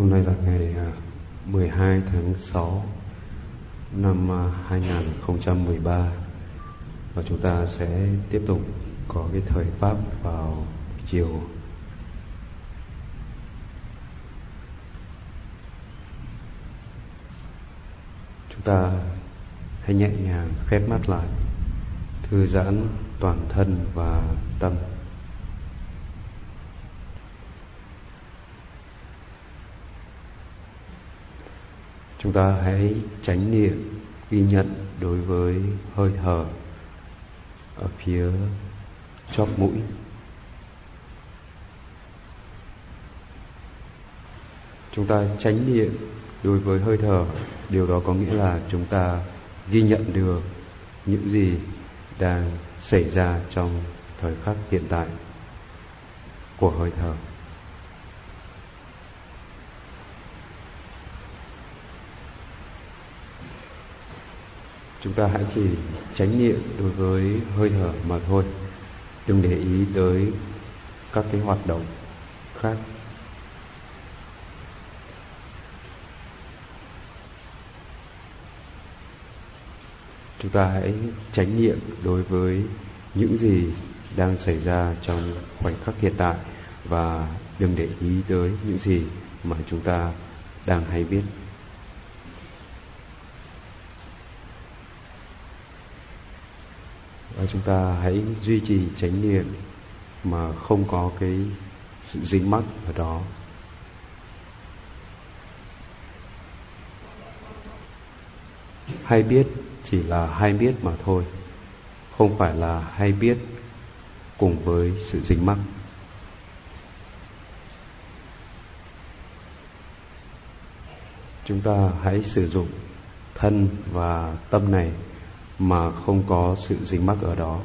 Hôm nay là ngày à, 12 tháng 6 năm à, 2013 và chúng ta sẽ tiếp tục có cái thời pháp vào chiều. Chúng ta hãy nhẹ nhàng khép mắt lại, thư giãn toàn thân và tâm. Chúng ta hãy tránh niệm, ghi nhận đối với hơi thở ở phía chóp mũi. Chúng ta tránh niệm đối với hơi thở, điều đó có nghĩa là chúng ta ghi nhận được những gì đang xảy ra trong thời khắc hiện tại của hơi thở. Chúng ta hãy chỉ tránh niệm đối với hơi thở mà thôi. Đừng để ý tới các cái hoạt động khác. Chúng ta hãy tránh niệm đối với những gì đang xảy ra trong khoảnh khắc hiện tại và đừng để ý tới những gì mà chúng ta đang hay biết. Chúng ta hãy duy trì chánh niệm mà không có cái sự dính mắc ở đó. Hay biết chỉ là hay biết mà thôi, không phải là hay biết cùng với sự dính mắc. Chúng ta hãy sử dụng thân và tâm này mà không có sự dính mắc ở đó.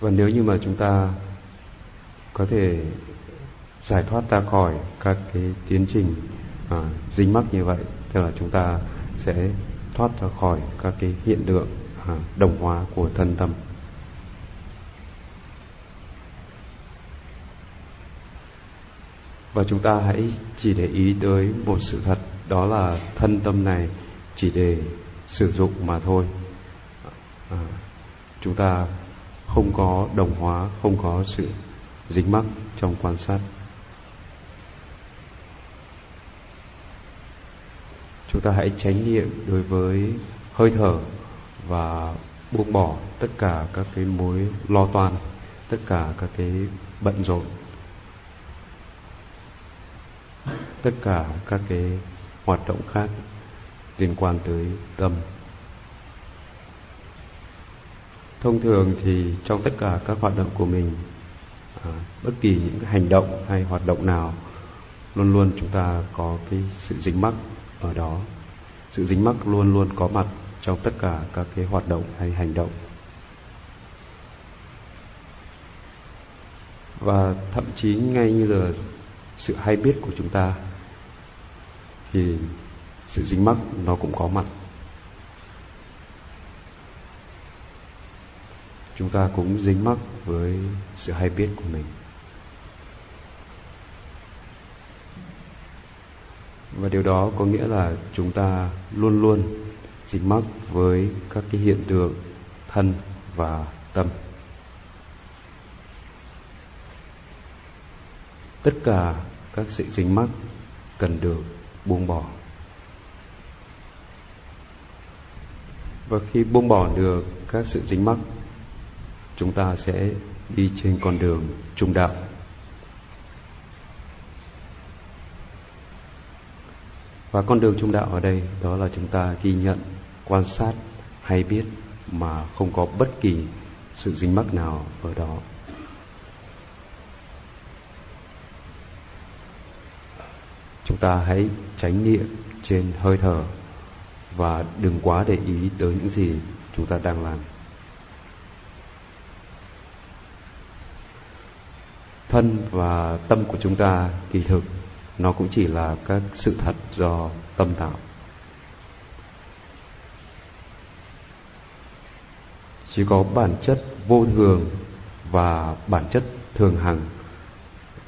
Và nếu như mà chúng ta có thể giải thoát ra khỏi các cái tiến trình à, dính mắc như vậy tức là chúng ta sẽ thoát ra khỏi các cái hiện tượng à, đồng hóa của thân tâm. Và chúng ta hãy chỉ để ý tới một sự thật đó là thân tâm này chỉ để sử dụng mà thôi. À, chúng ta không có đồng hóa không có sự dính mắc trong quan sát. Chúng ta hãy tránh niệm đối với hơi thở và buông bỏ tất cả các cái mối lo toan tất cả các cái bận rộn tất cả các cái hoạt động khác liên quan tới tâm. Thông thường thì trong tất cả các hoạt động của mình à, bất kỳ những cái hành động hay hoạt động nào luôn luôn chúng ta có cái sự dính mắc ở đó. Sự dính mắc luôn luôn có mặt trong tất cả các cái hoạt động hay hành động. Và thậm chí ngay như là sự hay biết của chúng ta thì sự dính mắc nó cũng có mặt. Chúng ta cũng dính mắc với sự hay biết của mình. Và điều đó có nghĩa là chúng ta luôn luôn dính mắc với các cái hiện tượng thân và tâm. Tất cả các sự dính mắc cần được buông bỏ. Và khi buông bỏ được các sự dính mắc, chúng ta sẽ đi trên con đường trung đạo. Và con đường trung đạo ở đây đó là chúng ta ghi nhận, quan sát hay biết mà không có bất kỳ sự dính mắc nào ở đó. Chúng ta hãy chánh niệm trên hơi thở và đừng quá để ý tới những gì chúng ta đang làm. Thân và tâm của chúng ta kỳ thực, nó cũng chỉ là các sự thật do tâm tạo. Chỉ có bản chất vô thường và bản chất thường hằng,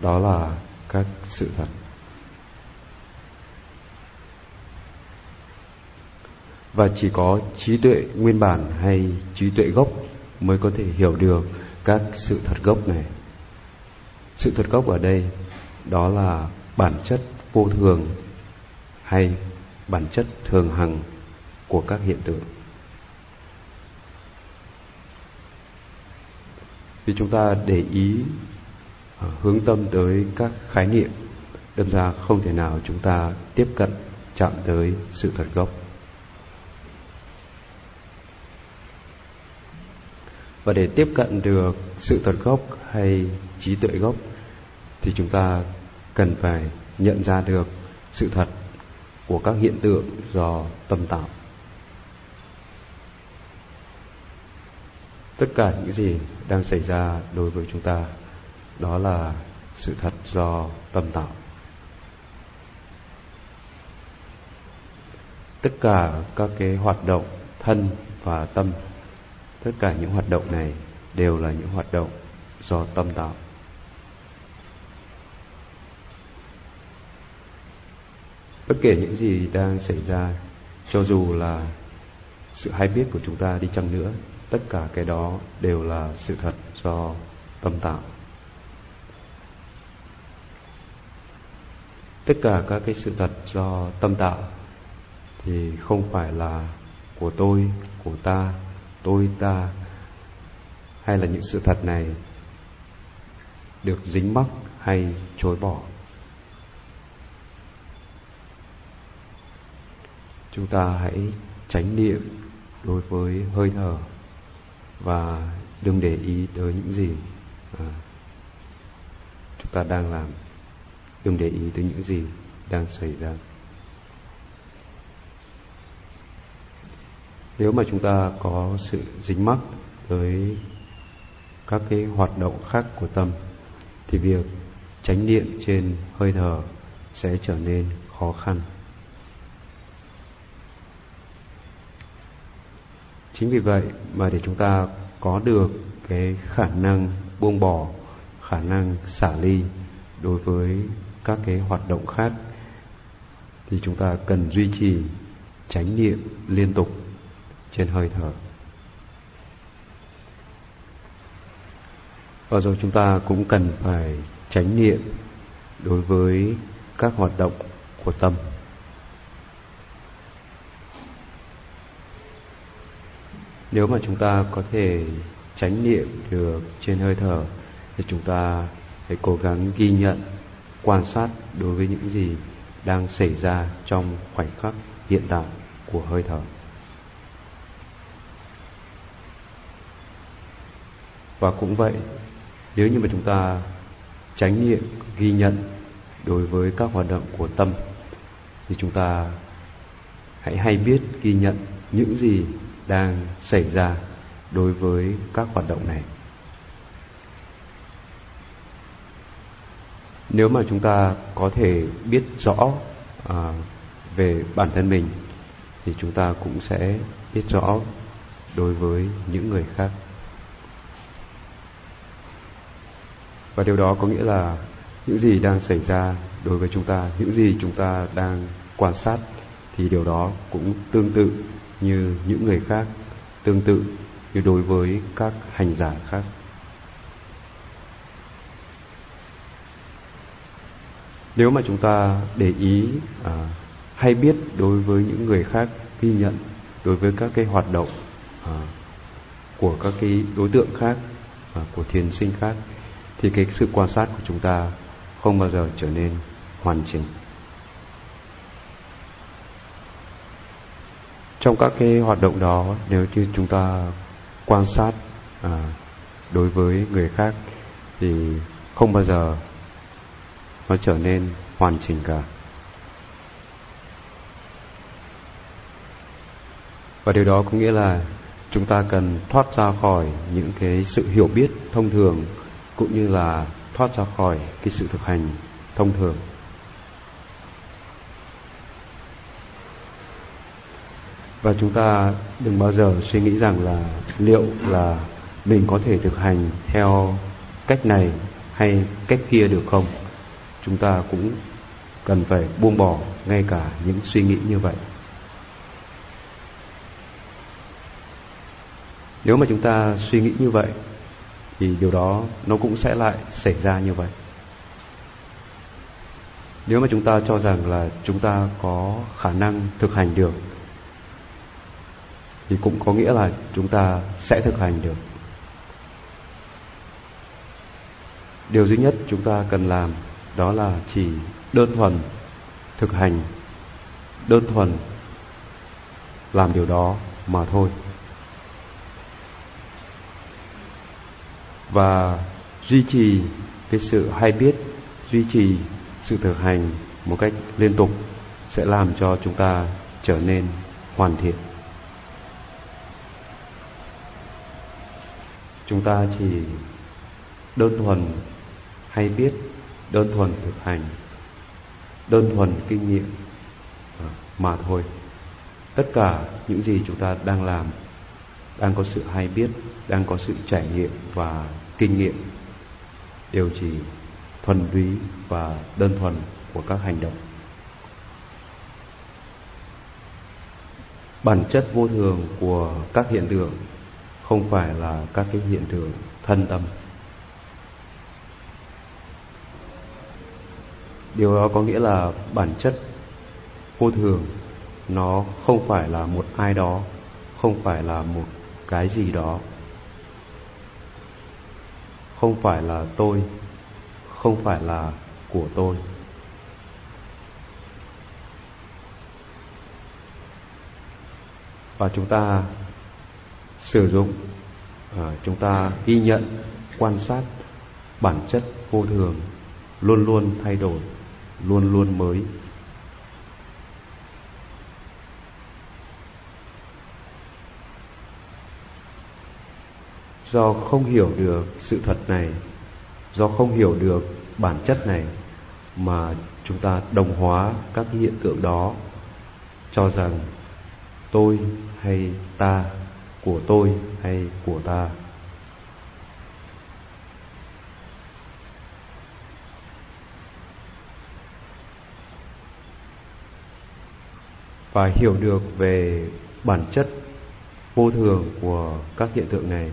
đó là các sự thật. Và chỉ có trí tuệ nguyên bản hay trí tuệ gốc mới có thể hiểu được các sự thật gốc này. Sự thật gốc ở đây đó là bản chất vô thường hay bản chất thường hằng của các hiện tượng. Vì chúng ta để ý ờ, hướng tâm tới các khái niệm, đâm ra không thể nào chúng ta tiếp cận chạm tới sự thật gốc. Và để tiếp cận được sự thật gốc hay trí tuệ gốc, thì chúng ta cần phải nhận ra được sự thật của các hiện tượng do tâm tạo. Tất cả những gì đang xảy ra đối với chúng ta, đó là sự thật do tâm tạo. Tất cả các cái hoạt động thân và tâm tất cả những hoạt động này đều là những hoạt động do tâm tạo. Bất kể những gì đang xảy ra, cho dù là sự hay biết của chúng ta đi chăng nữa, tất cả cái đó đều là sự thật do tâm tạo. Tất cả các cái sự thật do tâm tạo thì không phải là của tôi, của ta tôi ta hay là những sự thật này được dính mắc hay chối bỏ? Chúng ta hãy tránh niệm đối với hơi thở và đừng để ý tới những gì à, chúng ta đang làm. Đừng để ý tới những gì đang xảy ra. Nếu mà chúng ta có sự dính mắc tới các cái hoạt động khác của tâm, thì việc tránh niệm trên hơi thở sẽ trở nên khó khăn. Chính vì vậy mà để chúng ta có được cái khả năng buông bỏ, khả năng xả ly đối với các cái hoạt động khác, thì chúng ta cần duy trì chánh niệm liên tục trên hơi thở. Và rồi chúng ta cũng cần phải tránh niệm đối với các hoạt động của tâm. Nếu mà chúng ta có thể tránh niệm được trên hơi thở, thì chúng ta hãy cố gắng ghi nhận, quan sát đối với những gì đang xảy ra trong khoảnh khắc hiện tại của hơi thở. Và cũng vậy nếu như mà chúng ta tránh niệm ghi nhận đối với các hoạt động của tâm thì chúng ta hãy hay biết ghi nhận những gì đang xảy ra đối với các hoạt động này. Nếu mà chúng ta có thể biết rõ à, về bản thân mình thì chúng ta cũng sẽ biết rõ đối với những người khác. Và điều đó có nghĩa là những gì đang xảy ra đối với chúng ta những gì chúng ta đang quan sát thì điều đó cũng tương tự như những người khác tương tự như đối với các hành giả khác. Nếu mà chúng ta để ý à, hay biết đối với những người khác ghi nhận đối với các cái hoạt động à, của các cái đối tượng khác à, của thiền sinh khác thì cái sự quan sát của chúng ta không bao giờ trở nên hoàn chỉnh. Trong các cái hoạt động đó nếu như chúng ta quan sát à, đối với người khác thì không bao giờ nó trở nên hoàn chỉnh cả. Và điều đó có nghĩa là chúng ta cần thoát ra khỏi những cái sự hiểu biết thông thường cũng như là thoát ra khỏi cái sự thực hành thông thường. Và chúng ta đừng bao giờ suy nghĩ rằng là liệu là mình có thể thực hành theo cách này hay cách kia được không. Chúng ta cũng cần phải buông bỏ ngay cả những suy nghĩ như vậy. Nếu mà chúng ta suy nghĩ như vậy thì điều đó nó cũng sẽ lại xảy ra như vậy. Nếu mà chúng ta cho rằng là chúng ta có khả năng thực hành được, thì cũng có nghĩa là chúng ta sẽ thực hành được. Điều duy nhất chúng ta cần làm đó là chỉ đơn thuần thực hành, đơn thuần làm điều đó mà thôi. Và duy trì cái sự hay biết, duy trì sự thực hành một cách liên tục sẽ làm cho chúng ta trở nên hoàn thiện. Chúng ta chỉ đơn thuần hay biết, đơn thuần thực hành, đơn thuần kinh nghiệm à, mà thôi. Tất cả những gì chúng ta đang làm đang có sự hay biết, đang có sự trải nghiệm và kinh nghiệm. Đều chỉ thuần túy và đơn thuần của các hành động. Bản chất vô thường của các hiện tượng không phải là các cái hiện tượng thân tâm. Điều đó có nghĩa là bản chất vô thường nó không phải là một ai đó, không phải là một cái gì đó. Không phải là tôi, không phải là của tôi. Và chúng ta sử dụng à, chúng ta ghi nhận, quan sát bản chất vô thường luôn luôn thay đổi, luôn luôn mới. Do không hiểu được sự thật này, do không hiểu được bản chất này mà chúng ta đồng hóa các hiện tượng đó. Cho rằng tôi hay ta, của tôi hay của ta. Và hiểu được về bản chất vô thường của các hiện tượng này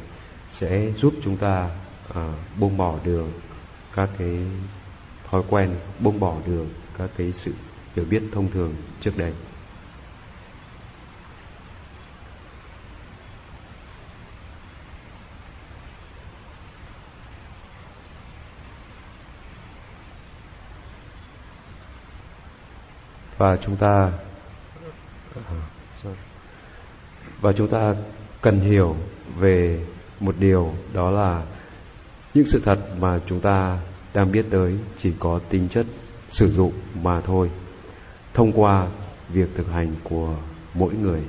sẽ giúp chúng ta à, buông bỏ được các cái thói quen buông bỏ được các cái sự hiểu biết thông thường trước đây. Và chúng ta à, và chúng ta cần hiểu về một điều, đó là những sự thật mà chúng ta đang biết tới chỉ có tính chất sử dụng mà thôi, thông qua việc thực hành của mỗi người.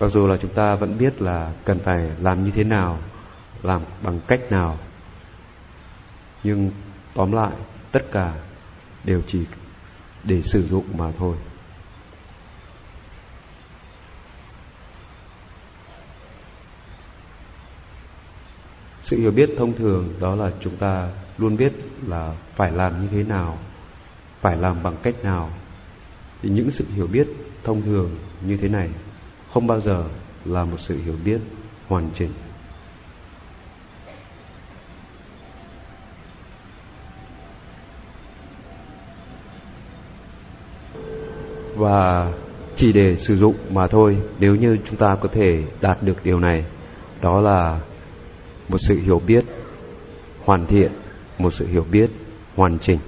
Mặc dù là chúng ta vẫn biết là cần phải làm như thế nào, làm bằng cách nào, nhưng tóm lại, tất cả đều chỉ để sử dụng mà thôi. Sự hiểu biết thông thường đó là chúng ta luôn biết là phải làm như thế nào, phải làm bằng cách nào. Thì những sự hiểu biết thông thường như thế này không bao giờ là một sự hiểu biết hoàn chỉnh. Và chỉ để sử dụng mà thôi, nếu như chúng ta có thể đạt được điều này. Đó là một sự hiểu biết hoàn thiện, một sự hiểu biết hoàn chỉnh.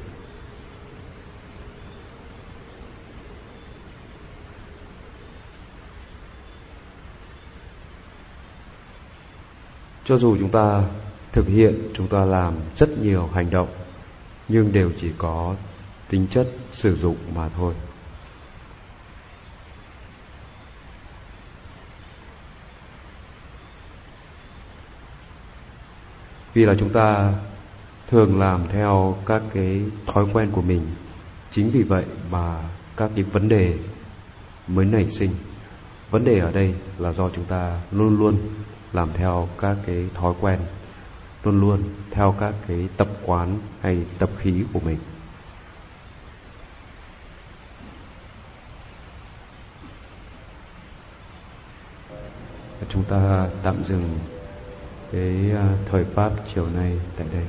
Cho dù chúng ta thực hiện, chúng ta làm rất nhiều hành động, nhưng đều chỉ có tính chất sử dụng mà thôi. Vì là chúng ta thường làm theo các cái thói quen của mình. Chính vì vậy mà các cái vấn đề mới nảy sinh. Vấn đề ở đây là do chúng ta luôn luôn làm theo các cái thói quen, luôn luôn theo các cái tập quán hay tập khí của mình. Chúng ta tạm dừng cái à, thời pháp chiều nay tại đây.